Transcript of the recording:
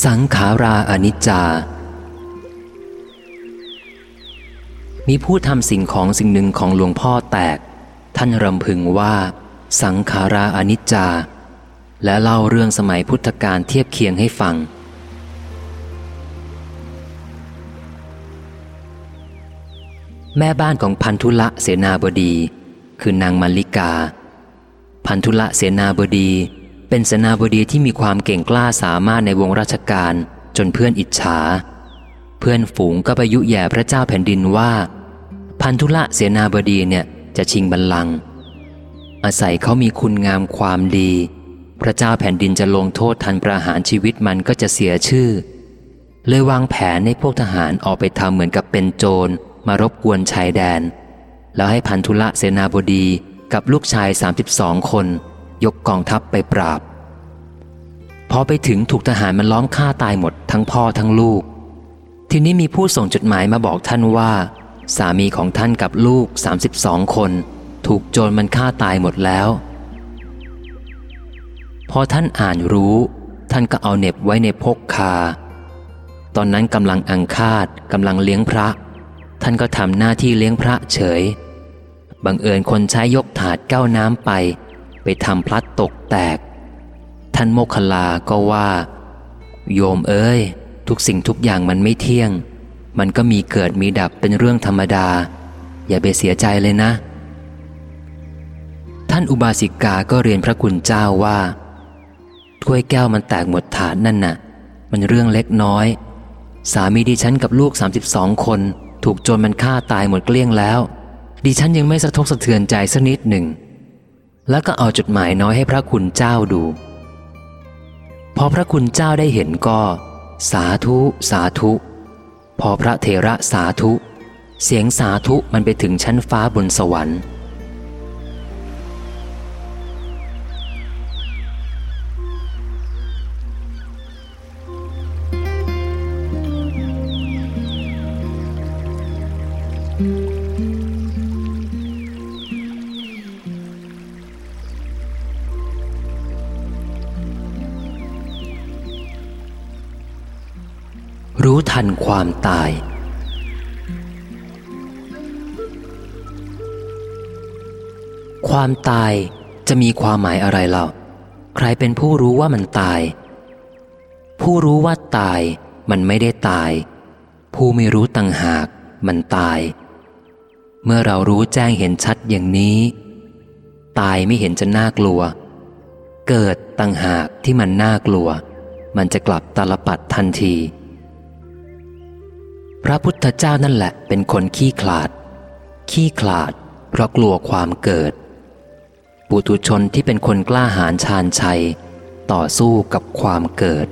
สังขาราอนิจจา มีผู้ทำสิ่งของสิ่งหนึ่งของหลวงพ่อแตก ท่านรำพึงว่า สังขาราอนิจจา และเล่าเรื่องสมัยพุทธกาลเทียบเคียงให้ฟัง แม่บ้านของพันธุละเสนาบดี คือนางมัลลิกา พันธุละเสนาบดี เป็นเสนาบดีที่มีความเก่งกล้าสามารถในวงราชการจนเพื่อนอิจฉา เพื่อนฝูงก็ไปยุแย่พระเจ้าแผ่นดินว่า พันธุละเสนาบดีเนี่ยจะชิงบัลลังก์อาศัยเขามีคุณงามความดี พระเจ้าแผ่นดินจะลงโทษทันประหารชีวิตมันก็จะเสียชื่อ เลยวางแผนให้พวกทหารออกไปทำเหมือนกับเป็นโจรมารบกวนชายแดน แล้วให้พันธุละเสนาบดีกับลูกชาย 32 คน ยกกองทัพไปปราบ พอไปถึงถูกทหารมันล้อมฆ่าตายหมดทั้งพ่อทั้งลูก ทีนี้มีผู้ส่งจดหมายมาบอกท่านว่า สามีของท่านกับลูก 32 คน ถูกโจรมันฆ่าตายหมดแล้ว พอท่านอ่านรู้ ท่านก็เอาเน็บไว้ในพกคา ตอนนั้นกำลังอังคาดกำลังเลี้ยงพระ ท่านก็ทำหน้าที่เลี้ยงพระเฉยบังเอิญคนใช้ยกถาดเก้าน้ำไป ไปทำพลัดตกแตก ท่านโมคลาก็ว่า โยมเอ้ย ทุกสิ่งทุกอย่างมันไม่เที่ยง มันก็มีเกิดมีดับเป็นเรื่องธรรมดา อย่าไปเสียใจเลยนะ ท่านอุบาสิกาก็เรียนพระคุณเจ้าว่า ถ้วยแก้วมันแตกหมดฐานนั่นน่ะ มันเรื่องเล็กน้อย สามีดิฉันกับลูก 32 คน ถูกโจรมันฆ่าตายหมดเกลี้ยงแล้วดิฉันยังไม่สะทกสะเทือนใจสักนิดหนึ่ง แล้วก็เอาจดหมายน้อยให้พระคุณเจ้าดู พอพระคุณเจ้าได้เห็นก็ สาธุ สาธุ พอพระเทระสาธุ เสียงสาธุมันไปถึงชั้นฟ้าบนสวรรค์ รู้ทันความตาย ความตายจะมีความหมายอะไรเล่า ใครเป็นผู้รู้ว่ามันตาย ผู้รู้ว่าตายมันไม่ได้ตาย ผู้ไม่รู้ต่างหากมันตาย เมื่อเรารู้แจ้งเห็นชัดอย่างนี้ ตายไม่เห็นจะน่ากลัว เกิดต่างหากที่มันน่ากลัว มันจะกลับตาลปัดทันที พระพุทธเจ้านั่นแหละเป็นคนขี้ขลาด ขี้ขลาด เพราะกลัวความเกิด ปุถุชนที่เป็นคนกล้าหาญชาญชัย ต่อสู้กับความเกิด